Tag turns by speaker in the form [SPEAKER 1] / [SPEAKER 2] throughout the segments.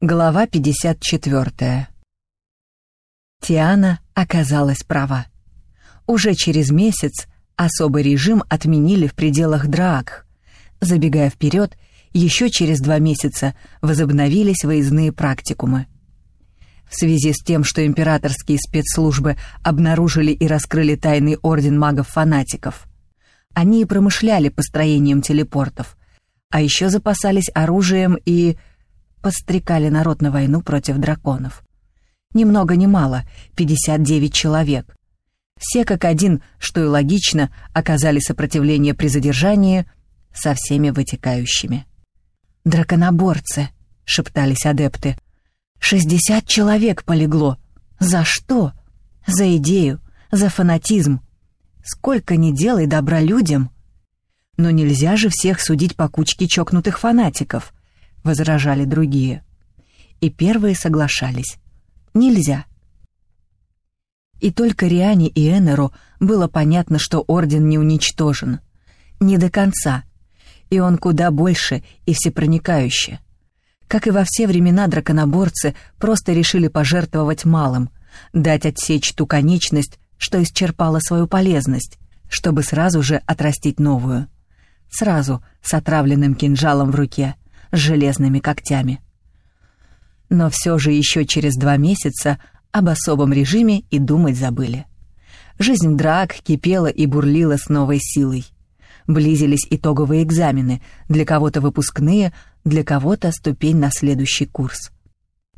[SPEAKER 1] Глава 54. Тиана оказалась права. Уже через месяц особый режим отменили в пределах Драак. Забегая вперед, еще через два месяца возобновились выездные практикумы. В связи с тем, что императорские спецслужбы обнаружили и раскрыли тайный орден магов-фанатиков, они и промышляли построением телепортов, а еще запасались оружием и подстрекали народ на войну против драконов. Ни много ни мало, 59 человек. Все как один, что и логично, оказали сопротивление при задержании со всеми вытекающими. «Драконоборцы», — шептались адепты. «Шестьдесят человек полегло. За что? За идею, за фанатизм. Сколько ни делай добра людям». Но нельзя же всех судить по кучке чокнутых фанатиков —— возражали другие. И первые соглашались. Нельзя. И только Риане и Энеру было понятно, что Орден не уничтожен. Не до конца. И он куда больше и всепроникающе. Как и во все времена драконоборцы просто решили пожертвовать малым, дать отсечь ту конечность, что исчерпала свою полезность, чтобы сразу же отрастить новую. Сразу, с отравленным кинжалом в руке — железными когтями. Но все же еще через два месяца об особом режиме и думать забыли. Жизнь драк кипела и бурлила с новой силой. Близились итоговые экзамены, для кого-то выпускные, для кого-то ступень на следующий курс.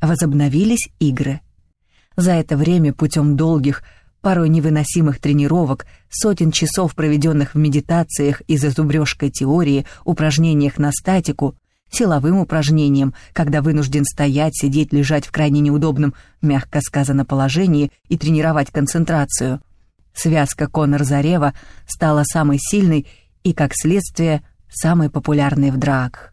[SPEAKER 1] Возобновились игры. За это время путем долгих, порой невыносимых тренировок, сотен часов, проведенных в медитациях и зазубрежкой теории, упражнениях на статику, силовым упражнением, когда вынужден стоять, сидеть, лежать в крайне неудобном, мягко сказано, положении и тренировать концентрацию. Связка Конор-Зарева стала самой сильной и, как следствие, самой популярной в драк.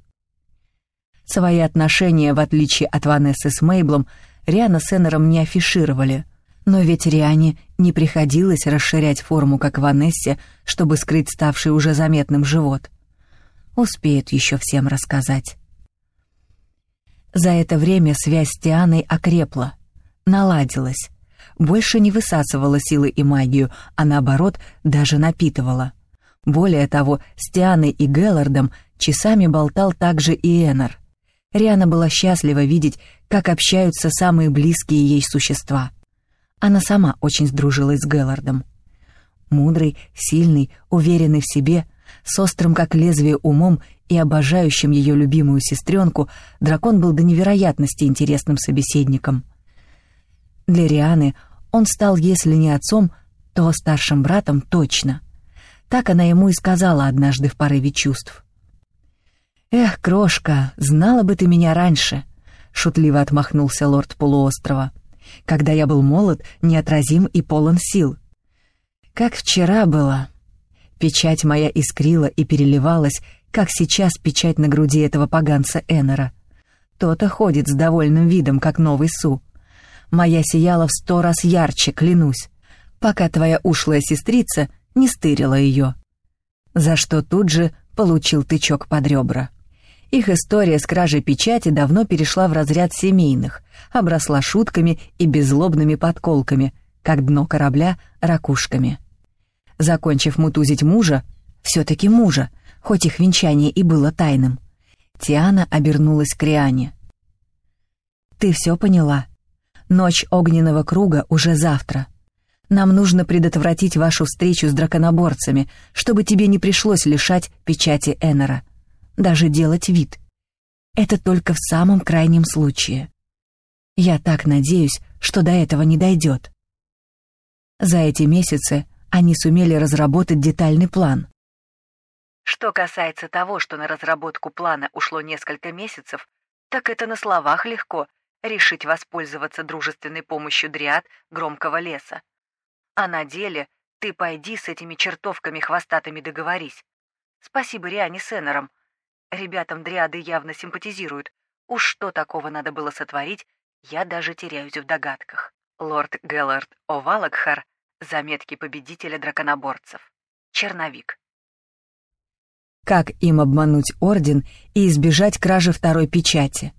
[SPEAKER 1] Свои отношения, в отличие от Ванессы с Мейблом, Риана с Эннером не афишировали. Но ведь Риане не приходилось расширять форму, как Ванессе, чтобы скрыть ставший уже заметным живот — успеют еще всем рассказать. За это время связь с Тианой окрепла, наладилась, больше не высасывала силы и магию, а наоборот даже напитывала. Более того, с Тианой и Геллардом часами болтал также и Эннер. Риана была счастлива видеть, как общаются самые близкие ей существа. Она сама очень сдружилась с Геллардом. Мудрый, сильный, уверенный в себе — с острым как лезвие умом и обожающим ее любимую сестренку, дракон был до невероятности интересным собеседником. Для Рианы он стал, если не отцом, то старшим братом точно. Так она ему и сказала однажды в порыве чувств. «Эх, крошка, знала бы ты меня раньше», — шутливо отмахнулся лорд полуострова. «Когда я был молод, неотразим и полон сил. Как вчера было, Печать моя искрила и переливалась, как сейчас печать на груди этого поганца Эннера. То-то ходит с довольным видом, как новый Су. Моя сияла в сто раз ярче, клянусь, пока твоя ушлая сестрица не стырила ее. За что тут же получил тычок под ребра. Их история с кражей печати давно перешла в разряд семейных, обросла шутками и беззлобными подколками, как дно корабля ракушками. Закончив мутузить мужа, все-таки мужа, хоть их венчание и было тайным, Тиана обернулась к Риане. «Ты все поняла? Ночь огненного круга уже завтра. Нам нужно предотвратить вашу встречу с драконоборцами, чтобы тебе не пришлось лишать печати Эннера. Даже делать вид. Это только в самом крайнем случае. Я так надеюсь, что до этого не дойдет. За эти месяцы они сумели разработать детальный план. Что касается того, что на разработку плана ушло несколько месяцев, так это на словах легко решить воспользоваться дружественной помощью дриад громкого леса. А на деле ты пойди с этими чертовками хвостатыми договорись. Спасибо Риане с Эннером. Ребятам дриады явно симпатизируют. Уж что такого надо было сотворить, я даже теряюсь в догадках. Лорд Геллард Овалакхар Заметки победителя драконоборцев. Черновик. Как им обмануть Орден и избежать кражи второй печати?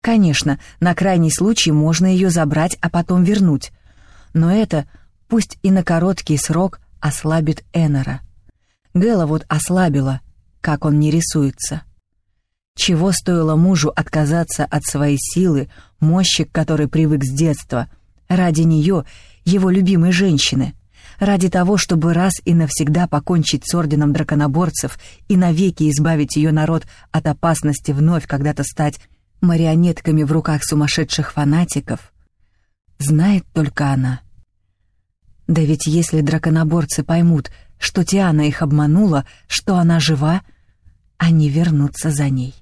[SPEAKER 1] Конечно, на крайний случай можно ее забрать, а потом вернуть. Но это, пусть и на короткий срок, ослабит Эннера. Гэла вот ослабила, как он не рисуется. Чего стоило мужу отказаться от своей силы, мощи, к которой привык с детства, ради нее, его любимой женщины, ради того, чтобы раз и навсегда покончить с орденом драконоборцев и навеки избавить ее народ от опасности вновь когда-то стать марионетками в руках сумасшедших фанатиков, знает только она. Да ведь если драконоборцы поймут, что Тиана их обманула, что она жива, они вернутся за ней.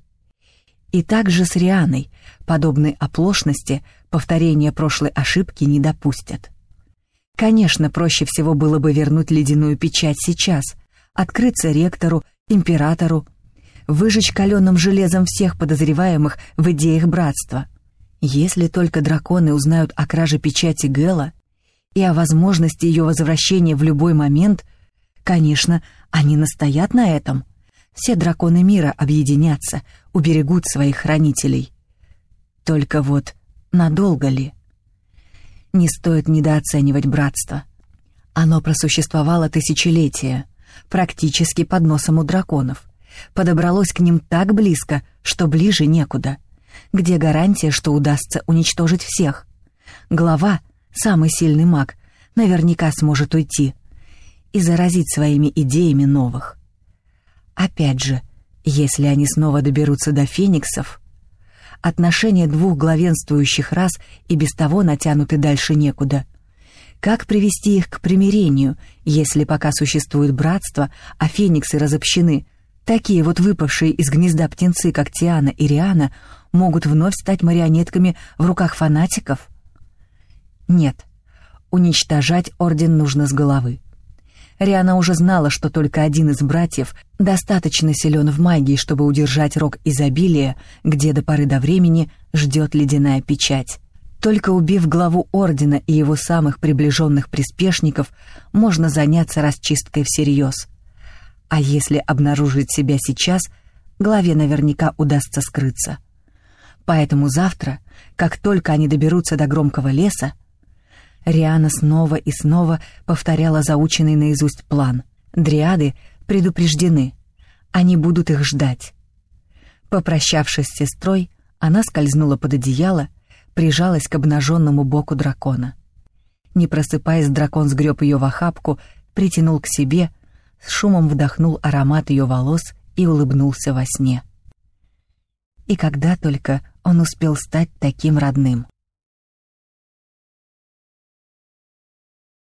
[SPEAKER 1] И также с Рианой подобной оплошности повторения прошлой ошибки не допустят. Конечно, проще всего было бы вернуть ледяную печать сейчас, открыться ректору, императору, выжечь каленым железом всех подозреваемых в идеях братства. Если только драконы узнают о краже печати Гэла и о возможности ее возвращения в любой момент, конечно, они настоят на этом. Все драконы мира объединятся, уберегут своих хранителей. Только вот надолго ли? Не стоит недооценивать братство. Оно просуществовало тысячелетия, практически под носом у драконов — подобралось к ним так близко, что ближе некуда. Где гарантия, что удастся уничтожить всех? Глава, самый сильный маг, наверняка сможет уйти и заразить своими идеями новых. Опять же, если они снова доберутся до фениксов, отношения двух главенствующих рас и без того натянуты дальше некуда. Как привести их к примирению, если пока существует братство, а фениксы разобщены, Такие вот выпавшие из гнезда птенцы, как Тиана и Риана, могут вновь стать марионетками в руках фанатиков? Нет, уничтожать Орден нужно с головы. Риана уже знала, что только один из братьев достаточно силен в магии, чтобы удержать рог изобилия, где до поры до времени ждет ледяная печать. Только убив главу Ордена и его самых приближенных приспешников, можно заняться расчисткой всерьез — а если обнаружить себя сейчас, главе наверняка удастся скрыться. Поэтому завтра, как только они доберутся до громкого леса, Риана снова и снова повторяла заученный наизусть план. Дриады предупреждены. Они будут их ждать. Попрощавшись с сестрой, она скользнула под одеяло, прижалась к обнаженному боку дракона. Не просыпаясь, дракон сгреб ее в охапку, притянул к себе — с шумом вдохнул аромат ее волос и улыбнулся во сне. И когда только он успел стать таким родным.